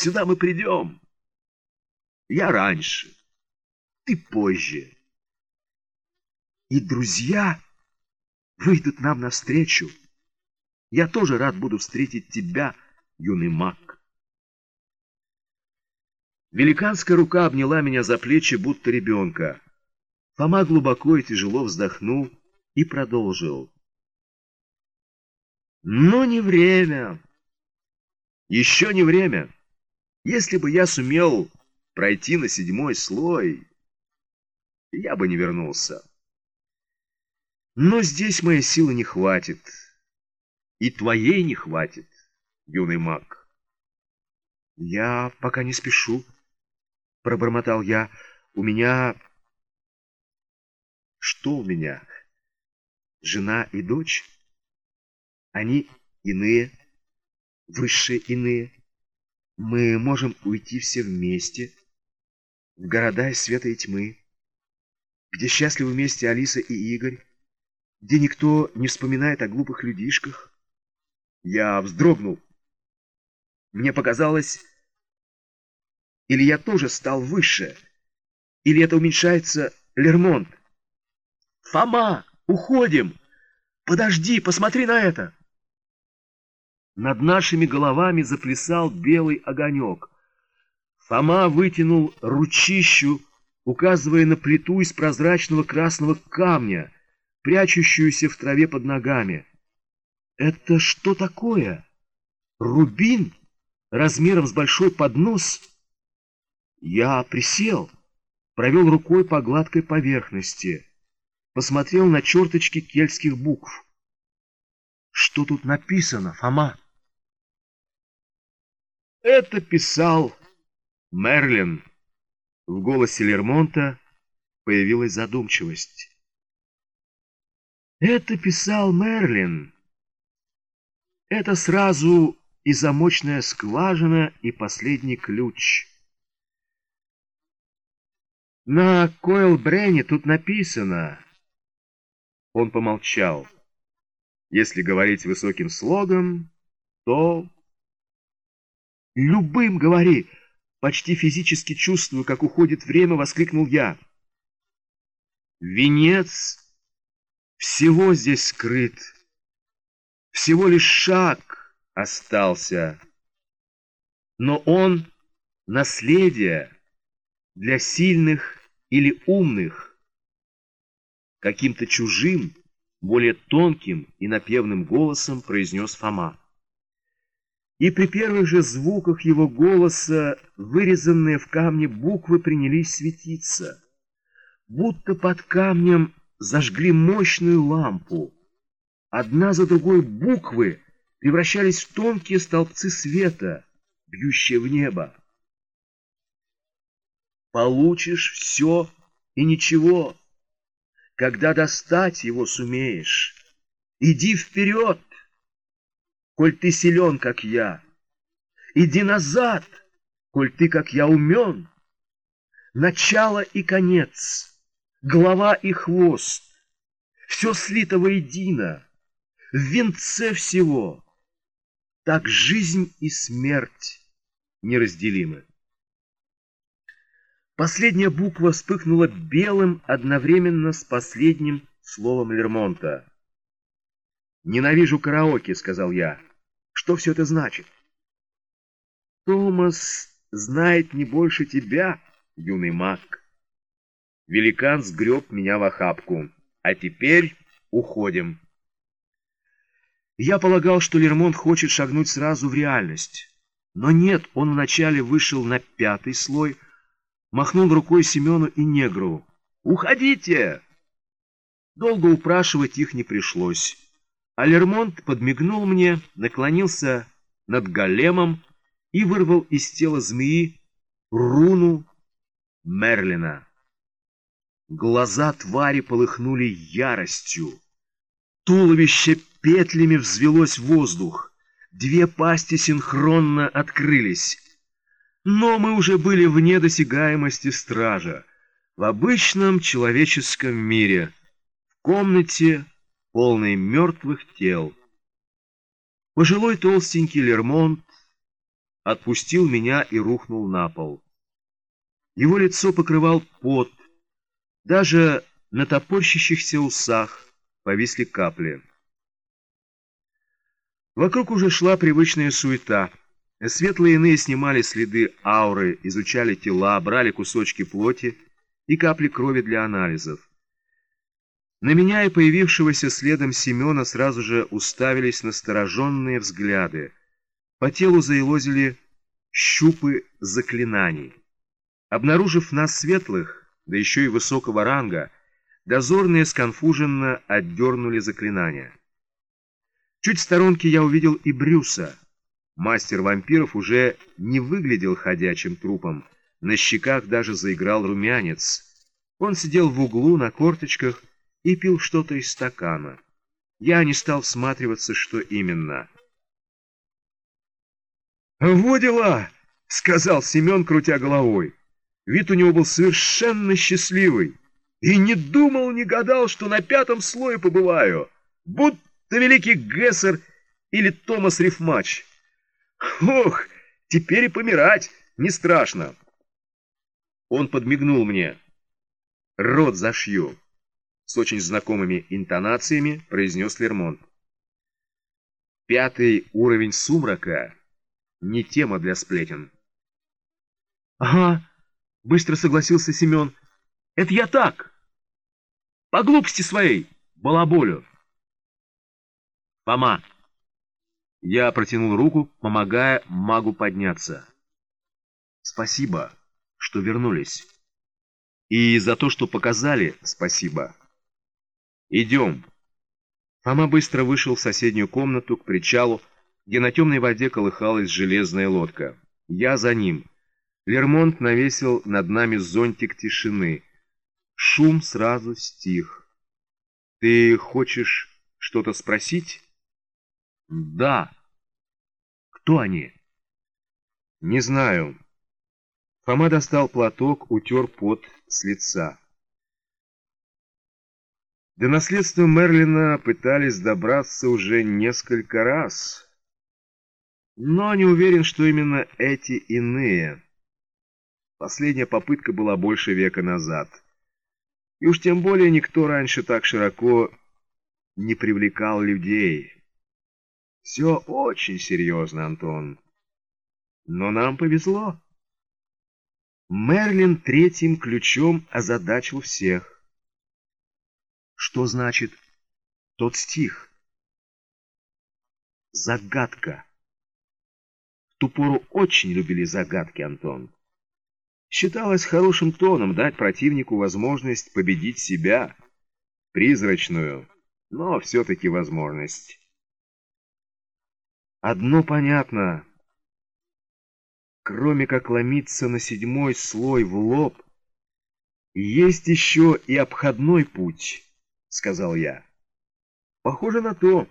Сюда мы придем. Я раньше, ты позже. И друзья выйдут нам навстречу. Я тоже рад буду встретить тебя, юный маг. Великанская рука обняла меня за плечи, будто ребенка. Фома глубоко и тяжело вздохнул и продолжил. Но не время. Еще не время. Если бы я сумел пройти на седьмой слой, я бы не вернулся. Но здесь моей силы не хватит. И твоей не хватит, юный маг. Я пока не спешу, пробормотал я. У меня... Что у меня? Жена и дочь? Они иные, высшие иные. Мы можем уйти все вместе, в города из света и тьмы, где счастливы вместе Алиса и Игорь, где никто не вспоминает о глупых людишках. Я вздрогнул. Мне показалось, или я тоже стал выше, или это уменьшается Лермонт. «Фома, уходим! Подожди, посмотри на это!» Над нашими головами заплясал белый огонек. Фома вытянул ручищу, указывая на плиту из прозрачного красного камня, прячущуюся в траве под ногами. «Это что такое? Рубин? Размером с большой поднос?» Я присел, провел рукой по гладкой поверхности, посмотрел на черточки кельтских букв. «Что тут написано, Фома?» Это писал Мерлин. В голосе Лермонта появилась задумчивость. Это писал Мерлин. Это сразу и замочная скважина, и последний ключ. На Койл-Брене тут написано... Он помолчал. Если говорить высоким слогом, то «Любым говори!» Почти физически чувствую, как уходит время, воскликнул я. Венец всего здесь скрыт. Всего лишь шаг остался. Но он — наследие для сильных или умных. Каким-то чужим, более тонким и напевным голосом произнес Фома и при первых же звуках его голоса вырезанные в камне буквы принялись светиться, будто под камнем зажгли мощную лампу. Одна за другой буквы превращались в тонкие столбцы света, бьющие в небо. Получишь все и ничего, когда достать его сумеешь. Иди вперед! Коль ты силен, как я. Иди назад, коль ты, как я, умен. Начало и конец, голова и хвост, все слито воедино, в венце всего. Так жизнь и смерть неразделимы. Последняя буква вспыхнула белым одновременно с последним словом Лермонта. «Ненавижу караоке», — сказал я. Что все это значит? Томас знает не больше тебя, юный маг. Великан сгреб меня в охапку. А теперь уходим. Я полагал, что Лермонт хочет шагнуть сразу в реальность. Но нет, он вначале вышел на пятый слой, махнул рукой Семену и негру. «Уходите!» Долго упрашивать их не пришлось. А Лермонт подмигнул мне, наклонился над големом и вырвал из тела змеи руну Мерлина. Глаза твари полыхнули яростью. Туловище петлями взвелось в воздух. Две пасти синхронно открылись. Но мы уже были вне досягаемости стража, в обычном человеческом мире, в комнате, полный мертвых тел. Пожилой толстенький Лермонт отпустил меня и рухнул на пол. Его лицо покрывал пот, даже на топорщащихся усах повисли капли. Вокруг уже шла привычная суета. Светлые иные снимали следы ауры, изучали тела, брали кусочки плоти и капли крови для анализов. На меня и появившегося следом Семена сразу же уставились настороженные взгляды. По телу заелозили щупы заклинаний. Обнаружив нас светлых, да еще и высокого ранга, дозорные сконфуженно отдернули заклинания. Чуть в сторонке я увидел и Брюса. Мастер вампиров уже не выглядел ходячим трупом, на щеках даже заиграл румянец. Он сидел в углу на корточках и пил что-то из стакана. Я не стал всматриваться, что именно. «Во дела!» — сказал Семен, крутя головой. Вид у него был совершенно счастливый. И не думал, не гадал, что на пятом слое побываю. Будто великий Гессер или Томас Рифмач. Ох, теперь и помирать не страшно. Он подмигнул мне. Рот зашью. С очень знакомыми интонациями произнес Лермонт. Пятый уровень сумрака не тема для сплетен. Ага, быстро согласился Семен. Это я так. По глупости своей, балаболю. Фома. Я протянул руку, помогая магу подняться. Спасибо, что вернулись. И за то, что показали, спасибо. Идем. Фома быстро вышел в соседнюю комнату к причалу, где на темной воде колыхалась железная лодка. Я за ним. Лермонт навесил над нами зонтик тишины. Шум сразу стих. «Ты хочешь что-то спросить?» «Да». «Кто они?» «Не знаю». Фома достал платок, утер пот с лица. До наследства Мерлина пытались добраться уже несколько раз, но не уверен, что именно эти иные. Последняя попытка была больше века назад. И уж тем более никто раньше так широко не привлекал людей. Все очень серьезно, Антон. Но нам повезло. Мерлин третьим ключом озадачил всех. Что значит тот стих? Загадка. В ту пору очень любили загадки, Антон. Считалось хорошим тоном дать противнику возможность победить себя, призрачную, но все-таки возможность. Одно понятно. Кроме как ломиться на седьмой слой в лоб, есть еще и обходной путь, сказал я. Похоже на то.